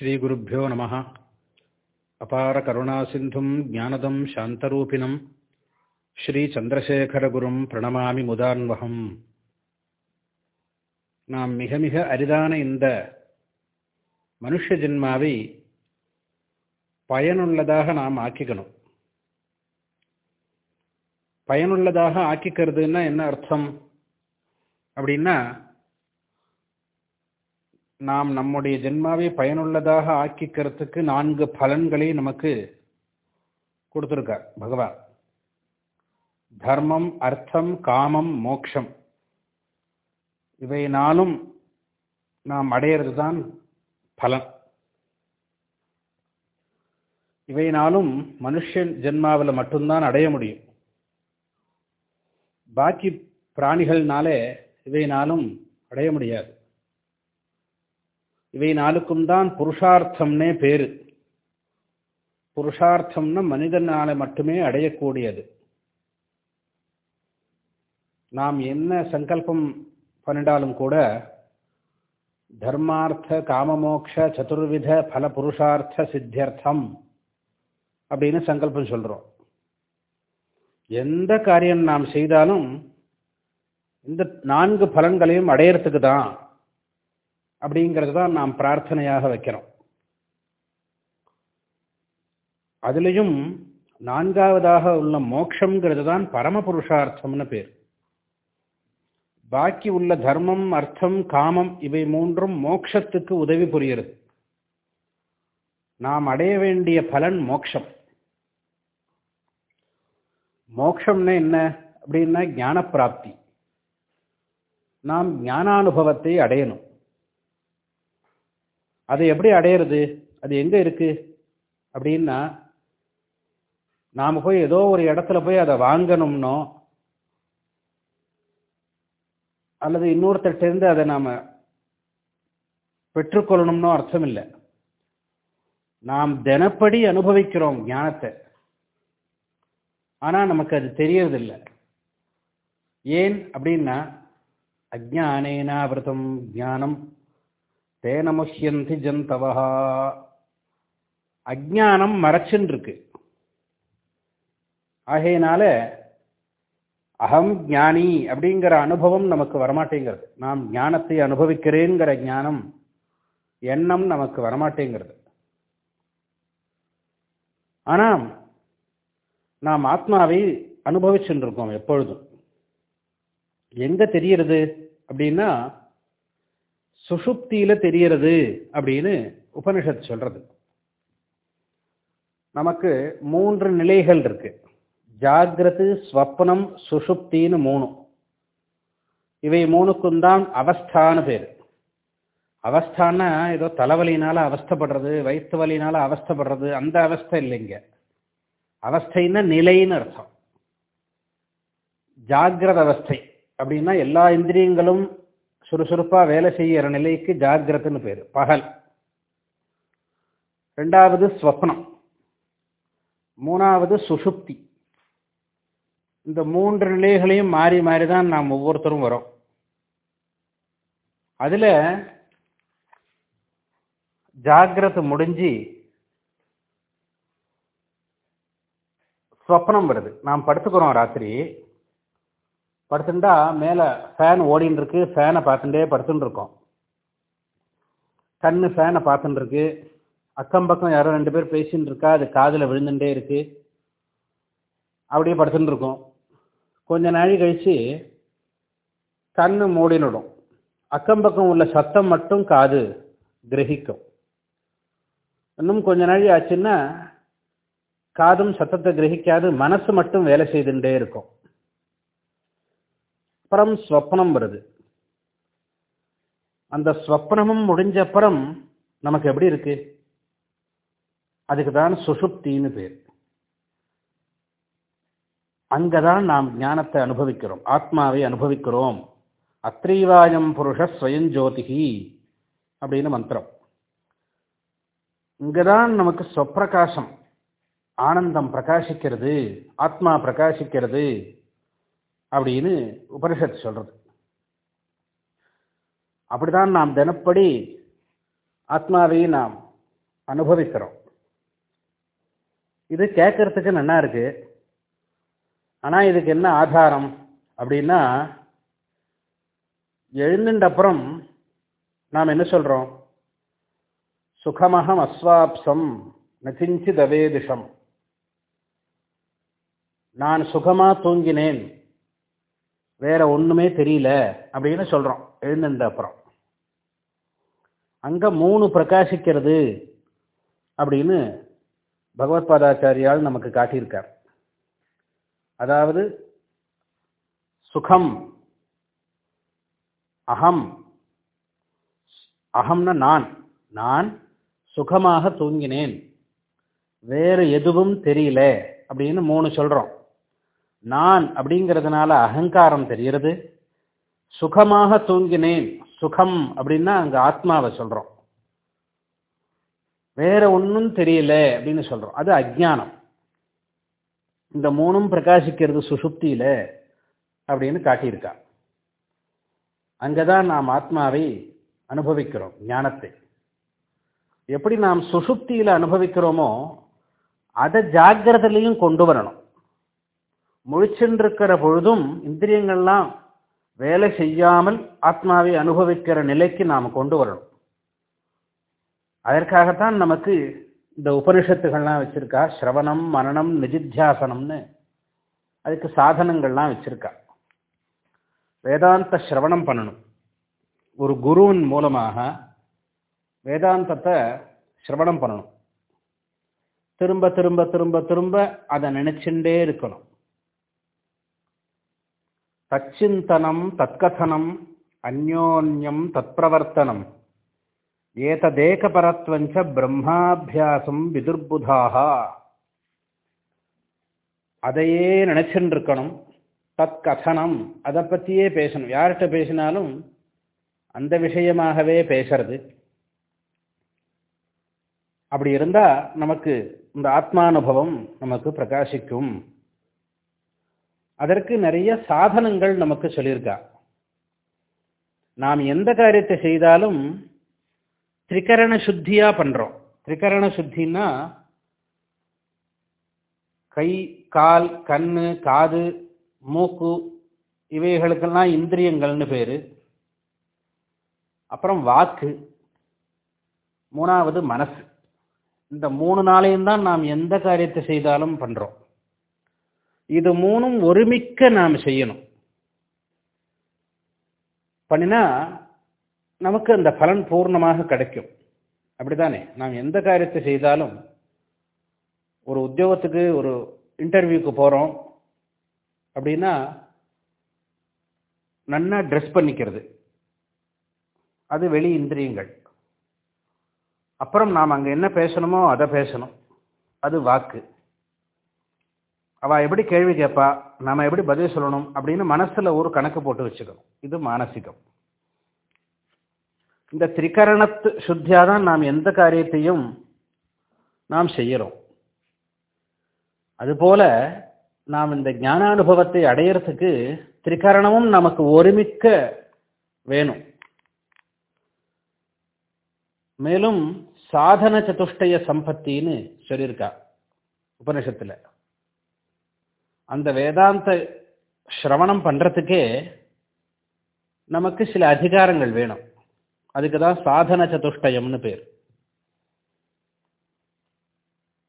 ஸ்ரீகுருப்போ நம. அபார கருணாசிந்தும் ஞானதம் சாந்தரூபிணம். ஸ்ரீச்சந்திரசேகரகுரும் பிரணமாமி முதான்வகம். நாம் மிக மிக அரிதான இந்த மனுஷ ஜென்மாவை பயனுள்ளதாக நாம் ஆக்கிக்கணும். பயனுள்ளதாக ஆக்கிக்கிறதுன்னா என்ன அர்த்தம்? அப்படின்னா நாம் நம்முடைய ஜென்மாவை பயனுள்ளதாக ஆக்கிக்கிறதுக்கு நான்கு பலன்களை நமக்கு கொடுத்துருக்கார் பகவான். தர்மம் அர்த்தம் காமம் மோக்ஷம். இவை நாளும் நாம் அடையிறது தான் பலன். இவை நாளும் மனுஷன் ஜென்மாவில் மட்டும்தான் அடைய முடியும். பாக்கி பிராணிகள்னாலே இவை நாளும் அடைய முடியாது. இவை நாளுக்கும் தான் புருஷார்த்தம்னே பேரு. புருஷார்த்தம்னா மனிதனால மட்டுமே அடையக்கூடியது. நாம் என்ன சங்கல்பம் பண்ணிட்டாலும் கூட தர்மார்த்த காமமோக்ஷ சதுர்வித பல புருஷார்த்த சித்தியர்த்தம் அப்படின்னு சங்கல்பம் சொல்கிறோம் எந்த காரியம் நாம் செய்தாலும் இந்த நான்கு பலன்களையும் அடையிறதுக்கு தான் அப்படிங்கிறது தான் நாம் பிரார்த்தனையாக வைக்கிறோம். அதுலேயும் நான்காவதாக உள்ள மோக்ஷங்கிறது தான் பரம புருஷார்த்தம்னு பேர். பாக்கி உள்ள தர்மம் அர்த்தம் காமம் இவை மூன்றும் மோக்ஷத்துக்கு உதவி புரிகிறது. நாம் அடைய வேண்டிய பலன் மோக்ஷம். மோக்ஷம்னா என்ன அப்படின்னா ஞான பிராப்தி நாம் ஞானானுபவத்தை அடையணும். அதை எப்படி அடையிறது? அது எங்க இருக்கு? அப்படின்னா நாம் போய் ஏதோ ஒரு இடத்துல போய் அதை வாங்கணும்னோ அல்லது இன்னொருத்தர்கிட்ட அதை நாம் பெற்றுக்கொள்ளணும்னோ அர்த்தம் இல்லை நாம் தினப்படி அனுபவிக்கிறோம் ஞானத்தை. ஆனால் நமக்கு அது தெரியறதில்லை. ஏன் அப்படின்னா அஜானேனாவிரதம் ஞானம் தேனமுஷ்யந்தி ஜந்தவா. அஜானம் மறைச்சுன்னு இருக்கு ஆகையினால அகம் ஞானி அப்படிங்கிற அனுபவம் நமக்கு வரமாட்டேங்கிறது. நாம் ஞானத்தை அனுபவிக்கிறேங்கிற ஞானம் எண்ணம் நமக்கு வரமாட்டேங்கிறது. ஆனால் நாம் ஆத்மாவை அனுபவிச்சுட்டு இருக்கோம் எப்பொழுதும். எங்க தெரியறது அப்படின்னா சுஷுப்தியில தெரியறது அப்படின்னு உபனிஷத் சொல்றது. நமக்கு மூன்று நிலைகள் இருக்கு. ஜாகிரது ஸ்வப்னம் சுஷுப்தின்னு மூணு இவை மூணுக்கும் தான் அவஸ்தான பேர். அவஸ்தான்னா ஏதோ தலைவலினால அவஸ்தப்படுறது வயிற்று வலினால அவஸ்தப்படுறது அந்த அவஸ்தை இல்லைங்க அவஸ்தைன்னா நிலைன்னு அர்த்தம். ஜாகிரத அவஸ்தை அப்படின்னா எல்லா இந்திரியங்களும் சுறுசுறுப்பாக வேலை செய்கிற நிலைக்கு ஜாகிரத்துன்னு பேர். பகல். ரெண்டாவது ஸ்வப்னம். மூணாவது சுஷுப்தி இந்த மூன்று நிலைகளையும் மாறி மாறி தான் நாம் ஒவ்வொருத்தரும் வரோம். அதில் ஜாகிரத முடிஞ்சு ஸ்வப்னம் வருது. நாம் படுத்துக்கிறோம் ராத்திரி. படுத்துட்டா மேலே ஃபேன் ஓடின்னு இருக்கு ஃபேனை பார்த்துட்டே படுத்துட்டு இருக்கோம் கண்ணு ஃபேனை பார்த்துட்டு இருக்கு அக்கம் பக்கம் யாரோ ரெண்டு பேர் பேசின்னு இருக்கா அது காதில் விழுந்துட்டே இருக்கு. அப்படியே படுத்துட்டு இருக்கோம் கொஞ்ச நாழி கழிச்சு கண்ணு மூடினுடும். அக்கம் பக்கம் உள்ள சத்தம் மட்டும் காது கிரகிக்கும். இன்னும் கொஞ்ச நாழி ஆச்சுன்னா காதும் சத்தத்தை கிரகிக்காது மனசு மட்டும் வேலை செய்துட்டே இருக்கும். அப்புறம் ஸ்வப்னம் வருது. அந்த ஸ்வப்னமும் முடிஞ்ச அப்புறம் நமக்கு எப்படி இருக்கு? அதுக்கு தான் சுசுப்தின்னு பேர். அங்கதான் நாம் ஞானத்தை அனுபவிக்கிறோம். ஆத்மாவை அனுபவிக்கிறோம். அத்ரீவாயம் புருஷ ஸ்வயஞ்சோதிகி அப்படின்னு மந்திரம். இங்கதான் நமக்கு சொப்பிரகாசம் ஆனந்தம் பிரகாசிக்கிறது ஆத்மா பிரகாசிக்கிறது. அப்படின்னு உபனிஷத்து சொல்றது. அப்படிதான் நாம் தினப்படி ஆத்மாவையும் நாம் அனுபவிக்கிறோம். இது கேட்கறதுக்கு நல்லா இருக்கு. ஆனால் இதுக்கு என்ன ஆதாரம் அப்படின்னா எழுந்துட்ட நாம் என்ன சொல்கிறோம் சுகமகம் அஸ்வாப்சம் நச்சிஞ்சி தவேதிஷம் நான் சுகமா தூங்கினேன். வேற ஒண்ணுமே தெரியல அப்படின்னு சொல்றோம். எழுந்திருந்த அப்புறம். அங்க மூணு பிரகாசிக்கிறது அப்படின்னு பகவத்பாதாச்சாரியால் நமக்கு காட்டியிருக்கார். அதாவது சுகம் அகம் அகம்னா நான் நான் சுகமாக தூங்கினேன் வேறு எதுவும் தெரியல அப்படின்னு மூணு சொல்கிறோம் நான் அப்படிங்கிறதுனால அகங்காரம் தெரிகிறது. சுகமாக தூங்கினேன். சுகம் அப்படின்னா அங்கே ஆத்மாவை சொல்றோம். வேற ஒன்றும் தெரியல அப்படின்னு சொல்றோம். அது அஜானம் இந்த மூணும் பிரகாசிக்கிறது சுசுப்தியில் அப்படின்னு காட்டியிருக்கா. அங்கதான் நாம் ஆத்மாவை அனுபவிக்கிறோம் ஞானத்தை. எப்படி நாம் சுசுப்தியில் அனுபவிக்கிறோமோ அதை ஜாக்கிரதையிலையும் கொண்டு வரணும். முழிச்சென்றிருக்கிற பொழுதும் இந்திரியங்கள்லாம் வேலை செய்யாமல் ஆத்மாவை அனுபவிக்கிற நிலைக்கு நாம் கொண்டு வரணும். அதற்காகத்தான் நமக்கு இந்த உபனிஷத்துகள்லாம் வச்சிருக்கா. ஸ்ரவணம் மரணம் நிதித்தியாசனம்னு அதுக்கு சாதனங்கள்லாம் வச்சுருக்கா. வேதாந்த சிரவணம் பண்ணணும். ஒரு குருவின் மூலமாக வேதாந்தத்தை சிரவணம் பண்ணணும். திரும்ப திரும்ப திரும்ப திரும்ப அதை நினைச்சுட்டே இருக்கணும். தச்சிந்தனம் தற்கதனம் அந்யோன்யம் தற்பிரவர்த்தனம் ஏததேகபரத்வஞ்ச பிரம்மாபியாசம் விதுர்புதாக அதையே நினைச்சுட்டு இருக்கணும் தற்கதனம் அதை பற்றியே பேசணும். யார்கிட்ட பேசினாலும் அந்த விஷயமாகவே பேசுறது. அப்படி இருந்தால் நமக்கு இந்த ஆத்மானுபவம் நமக்கு பிரகாசிக்கும். அதற்கு நிறைய சாதனங்கள் நமக்கு சொல்லியிருக்கா. நாம் எந்த காரியத்தை செய்தாலும் திரிகரண சுத்தியா பண்றோம். திரிகரண சுத்தின்னா கை கால் கண்ணு காது மூக்கு இவைகளுக்கெல்லாம் இந்திரியங்கள்னு பேர். அப்புறம் வாக்கு. மூணாவது மனசு. இந்த மூணு நாளையும் தான் நாம் எந்த காரியத்தை செய்தாலும் பண்ணுறோம் இது மூணும் ஒருமிக்க நாம் செய்யணும். பண்ணினா நமக்கு அந்த பலன் பூர்ணமாக கிடைக்கும். அப்படித்தானே? நாம் எந்த காரியத்தை செய்தாலும் ஒரு உத்தியோகத்துக்கு ஒரு இன்டர்வியூக்கு போகிறோம் அப்படின்னா நன்னா ட்ரெஸ் பண்ணிக்கிறது. அது வெளி இந்திரியங்கள். அப்புறம் நாம் அங்கே என்ன பேசணுமோ அதை பேசணும். அது வாக்கு. அவள் எப்படி கேள்வி கேட்பா நாம எப்படி பதில் சொல்லணும்? அப்படின்னு மனசுல ஒரு கணக்கு போட்டு வச்சுக்கணும். இது மானசிகம். இந்த திரிகரணத்து சுத்தியாக தான் நாம் எந்த காரியத்தையும் நாம் செய்யறோம். அதுபோல நாம் இந்த ஞானானுபவத்தை அடையிறதுக்கு திரிகரணமும் நமக்கு ஒருமிக்க வேணும். மேலும் சாதன சதுஷ்டய சம்பத்தின்னு சொல்லியிருக்கா உபனிஷத்துல அந்த வேதாந்த ஸ்ரவணம் பண்ணுறதுக்கே நமக்கு சில அதிகாரங்கள் வேணும். அதுக்கு தான் சாதன சதுஷ்டயம்னு பேர்.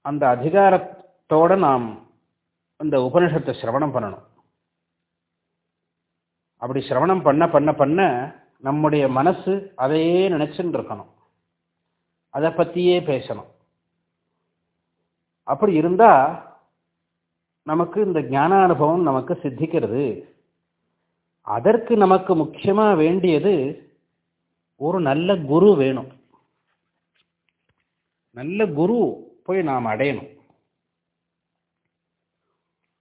அந்த அதிகாரத்தோட நாம் இந்த உபனிஷத்தை சிரவணம் பண்ணணும். அப்படி சிரவணம் பண்ண பண்ண பண்ண நம்முடைய மனசு அதையே நினச்சின்னு இருக்கணும் அதை பற்றியே பேசணும். அப்படி இருந்தால் நமக்கு இந்த ஞான அனுபவம் நமக்கு சித்திக்கிறது. அதற்கு நமக்கு முக்கியமாக வேண்டியது ஒரு நல்ல குரு வேணும். நல்ல குரு போய் நாம் அடையணும்.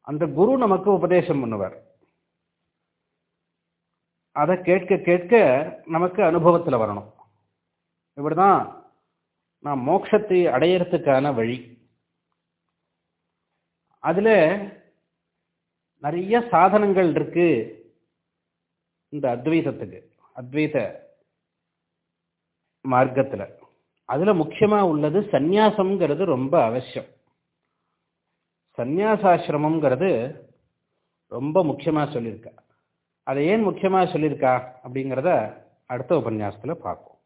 அந்த குரு நமக்கு உபதேசம் பண்ணுவார். அதை கேட்க கேட்க நமக்கு அனுபவத்தில் வரணும். இப்படிதான் நான் மோட்சத்தை அடையறதுக்கான வழி. அதில் நிறைய சாதனங்கள் இருக்கு இந்த அத்வைதத்துக்கு அத்வைத மார்க்கத்தில். அதில் முக்கியமாக உள்ளது சந்நியாசம்ங்கிறது ரொம்ப அவசியம். சந்நியாசாசிரமங்கிறது ரொம்ப முக்கியமாக சொல்லியிருக்கா. அதை ஏன் முக்கியமாக சொல்லியிருக்கா அப்படிங்கிறத அடுத்த உபன்யாசத்தில் பார்ப்போம்.